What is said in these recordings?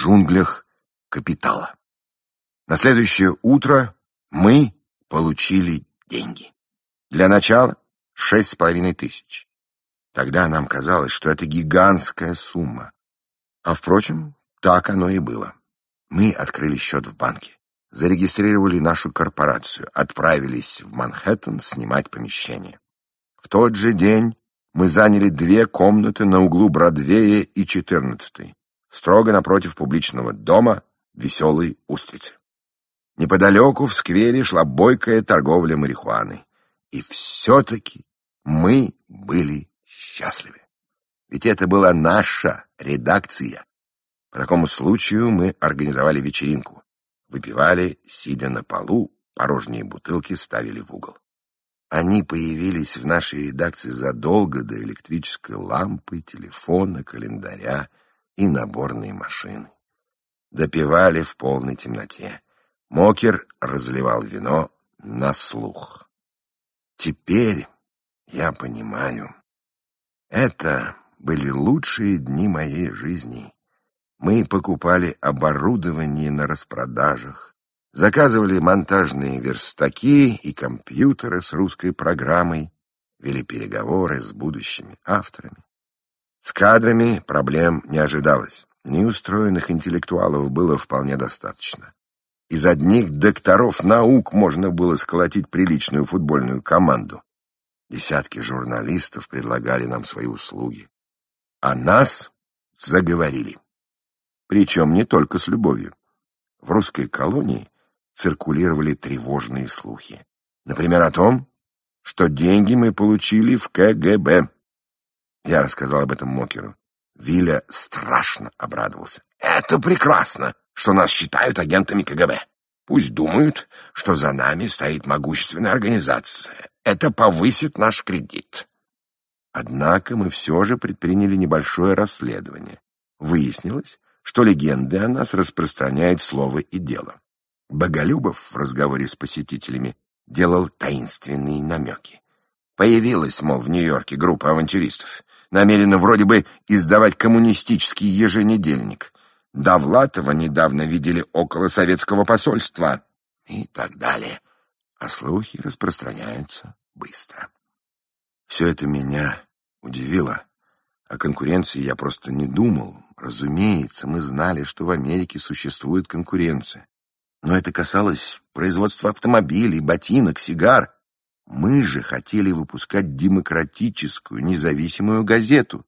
джунглях капитала. На следующее утро мы получили деньги. Для начала шесть с половиной тысяч. Тогда нам казалось, что это гигантская сумма. А, впрочем, так оно и было. Мы открыли счет в банке, зарегистрировали нашу корпорацию, отправились в Манхэттен снимать помещение. В тот же день мы заняли две комнаты на углу Бродвея и 14 строго напротив публичного дома «Веселой устрицы». Неподалеку в сквере шла бойкая торговля марихуаной. И все-таки мы были счастливы. Ведь это была наша редакция. По такому случаю мы организовали вечеринку. Выпивали, сидя на полу, порожние бутылки ставили в угол. Они появились в нашей редакции задолго до электрической лампы, телефона, календаря и наборной машины. Допивали в полной темноте. Мокер разливал вино на слух. Теперь я понимаю. Это были лучшие дни моей жизни. Мы покупали оборудование на распродажах, заказывали монтажные верстаки и компьютеры с русской программой, вели переговоры с будущими авторами. С кадрами проблем не ожидалось. Неустроенных интеллектуалов было вполне достаточно. Из одних докторов наук можно было сколотить приличную футбольную команду. Десятки журналистов предлагали нам свои услуги. А нас заговорили. Причем не только с любовью. В русской колонии циркулировали тревожные слухи. Например, о том, что деньги мы получили в КГБ. Я рассказал об этом Мокеру. Виля страшно обрадовался. «Это прекрасно, что нас считают агентами КГБ. Пусть думают, что за нами стоит могущественная организация. Это повысит наш кредит». Однако мы все же предприняли небольшое расследование. Выяснилось, что легенды о нас распространяют слово и дело. Боголюбов в разговоре с посетителями делал таинственные намеки. Появилась, мол, в Нью-Йорке группа авантюристов намерена вроде бы издавать коммунистический еженедельник. Довлатова недавно видели около советского посольства и так далее. А слухи распространяются быстро. Все это меня удивило. О конкуренции я просто не думал. Разумеется, мы знали, что в Америке существует конкуренция. Но это касалось производства автомобилей, ботинок, сигар мы же хотели выпускать демократическую, независимую газету,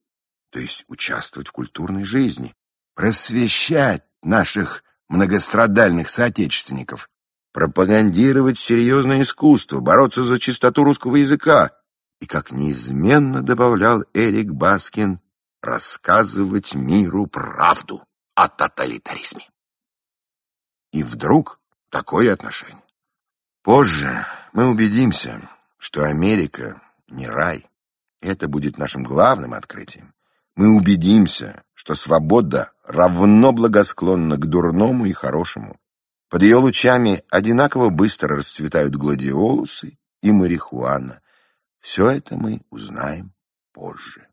то есть участвовать в культурной жизни, просвещать наших многострадальных соотечественников, пропагандировать серьезное искусство, бороться за чистоту русского языка и, как неизменно добавлял Эрик Баскин, рассказывать миру правду о тоталитаризме. И вдруг такое отношение. Позже мы убедимся, что Америка не рай. Это будет нашим главным открытием. Мы убедимся, что свобода равно благосклонна к дурному и хорошему. Под ее лучами одинаково быстро расцветают гладиолусы и марихуана. Все это мы узнаем позже.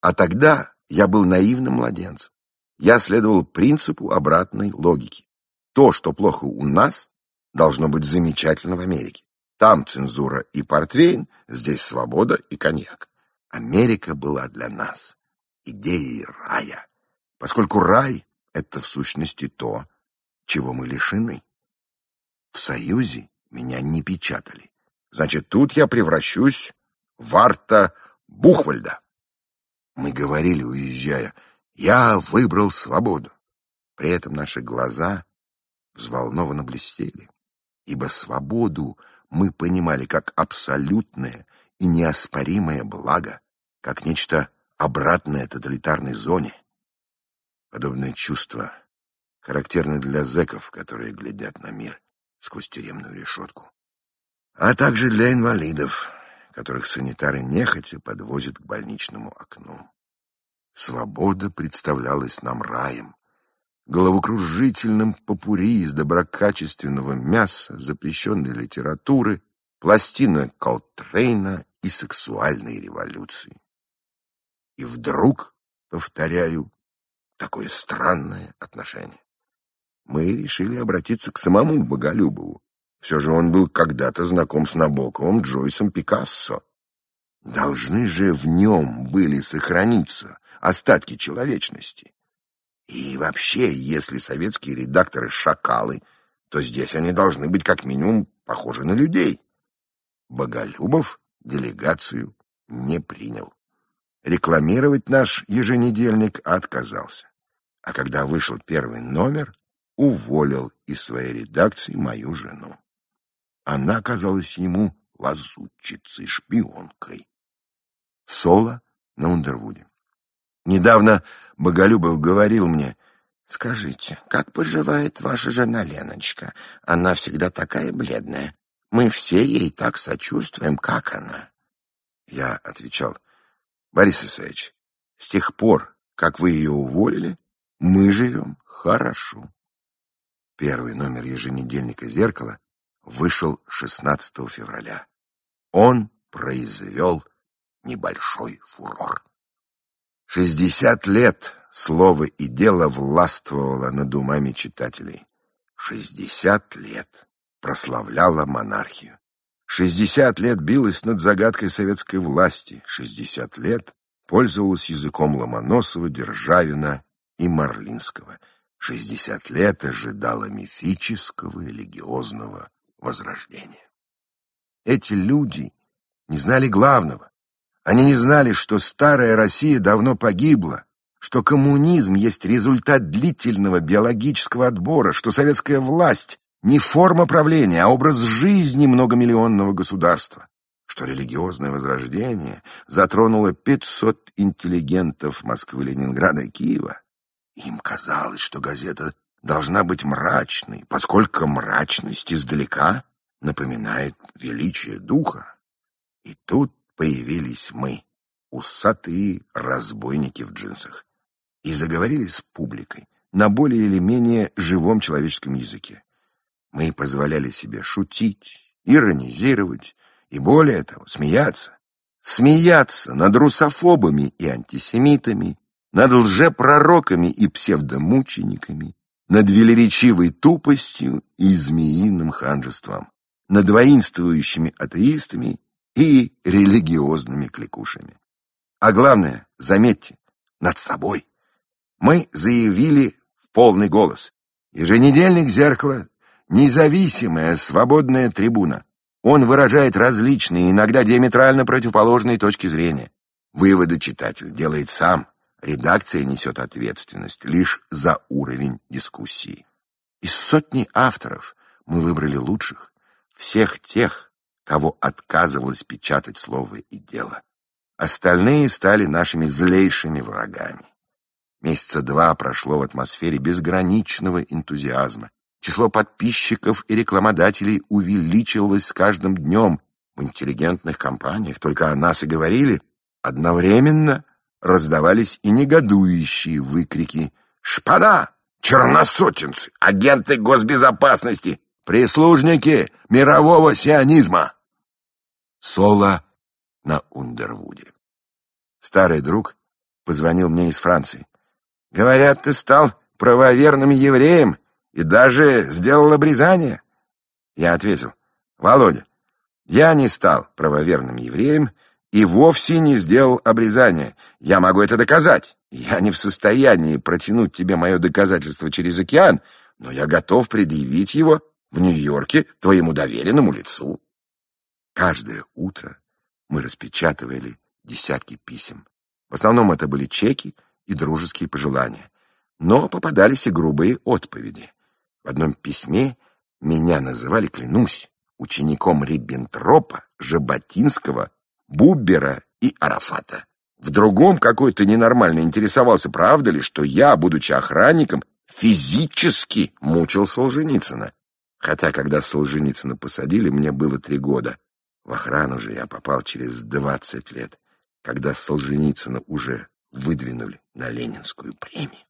А тогда я был наивным младенцем. Я следовал принципу обратной логики. То, что плохо у нас, должно быть замечательно в Америке. Там цензура и портвейн, здесь свобода и коньяк. Америка была для нас идеей рая, поскольку рай — это в сущности то, чего мы лишены. В Союзе меня не печатали. Значит, тут я превращусь в Арта Бухвальда. Мы говорили, уезжая, я выбрал свободу. При этом наши глаза взволнованно блестели, ибо свободу мы понимали как абсолютное и неоспоримое благо, как нечто обратное тоталитарной зоне. Подобное чувство характерно для зэков, которые глядят на мир сквозь тюремную решетку, а также для инвалидов, которых санитары нехотя подвозят к больничному окну. Свобода представлялась нам раем, головокружительным попури из доброкачественного мяса, запрещенной литературы, пластина Колтрейна и сексуальной революции. И вдруг, повторяю, такое странное отношение. Мы решили обратиться к самому Боголюбову. Все же он был когда-то знаком с Набоковым, Джойсом, Пикассо. Должны же в нем были сохраниться остатки человечности. И вообще, если советские редакторы шакалы, то здесь они должны быть как минимум похожи на людей. Боголюбов делегацию не принял. Рекламировать наш еженедельник отказался. А когда вышел первый номер, уволил из своей редакции мою жену. Она казалась ему лазутчицей, шпионкой. Соло на Ундервуде. Недавно Боголюбов говорил мне, «Скажите, как поживает ваша жена Леночка? Она всегда такая бледная. Мы все ей так сочувствуем, как она». Я отвечал, «Борис Исаевич, с тех пор, как вы ее уволили, мы живем хорошо». Первый номер еженедельника «Зеркало» вышел 16 февраля. Он произвел небольшой фурор. Шестьдесят лет слово и дело властвовало над умами читателей. Шестьдесят лет прославляла монархию. Шестьдесят лет билась над загадкой советской власти. Шестьдесят лет пользовалась языком Ломоносова, Державина и Марлинского. Шестьдесят лет ожидала мифического религиозного возрождения. Эти люди не знали главного. Они не знали, что старая Россия давно погибла, что коммунизм есть результат длительного биологического отбора, что советская власть не форма правления, а образ жизни многомиллионного государства, что религиозное возрождение затронуло 500 интеллигентов Москвы, Ленинграда и Киева. Им казалось, что газета должна быть мрачной, поскольку мрачность издалека напоминает величие духа. И тут появились мы, усатые разбойники в джинсах, и заговорили с публикой на более или менее живом человеческом языке. Мы позволяли себе шутить, иронизировать и, более того, смеяться. Смеяться над русофобами и антисемитами, над лжепророками и псевдомучениками, над велеречивой тупостью и змеиным ханжеством, над воинствующими атеистами и религиозными кликушами. А главное, заметьте, над собой. Мы заявили в полный голос. Еженедельник «Зеркало» — независимая, свободная трибуна. Он выражает различные, иногда диаметрально противоположные точки зрения. Выводы читатель делает сам. Редакция несет ответственность лишь за уровень дискуссии. Из сотни авторов мы выбрали лучших, всех тех, кого отказывалось печатать слово и дело. Остальные стали нашими злейшими врагами. Месяца два прошло в атмосфере безграничного энтузиазма. Число подписчиков и рекламодателей увеличивалось с каждым днем. В интеллигентных компаниях только о нас и говорили. Одновременно раздавались и негодующие выкрики «Шпана! Черносотенцы! Агенты госбезопасности! Прислужники мирового сионизма!» Соло на Ундервуде. Старый друг позвонил мне из Франции. «Говорят, ты стал правоверным евреем и даже сделал обрезание?» Я ответил, «Володя, я не стал правоверным евреем и вовсе не сделал обрезание. Я могу это доказать. Я не в состоянии протянуть тебе мое доказательство через океан, но я готов предъявить его в Нью-Йорке твоему доверенному лицу. Каждое утро мы распечатывали десятки писем. В основном это были чеки и дружеские пожелания. Но попадались и грубые отповеди. В одном письме меня называли, клянусь, учеником Риббентропа, Жаботинского Буббера и Арафата. В другом какой-то ненормально интересовался, правда ли, что я, будучи охранником, физически мучил Солженицына. Хотя, когда Солженицына посадили, мне было три года. В охрану же я попал через двадцать лет, когда Солженицына уже выдвинули на Ленинскую премию.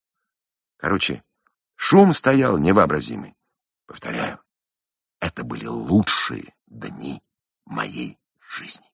Короче, шум стоял невообразимый. Повторяю, это были лучшие дни моей жизни.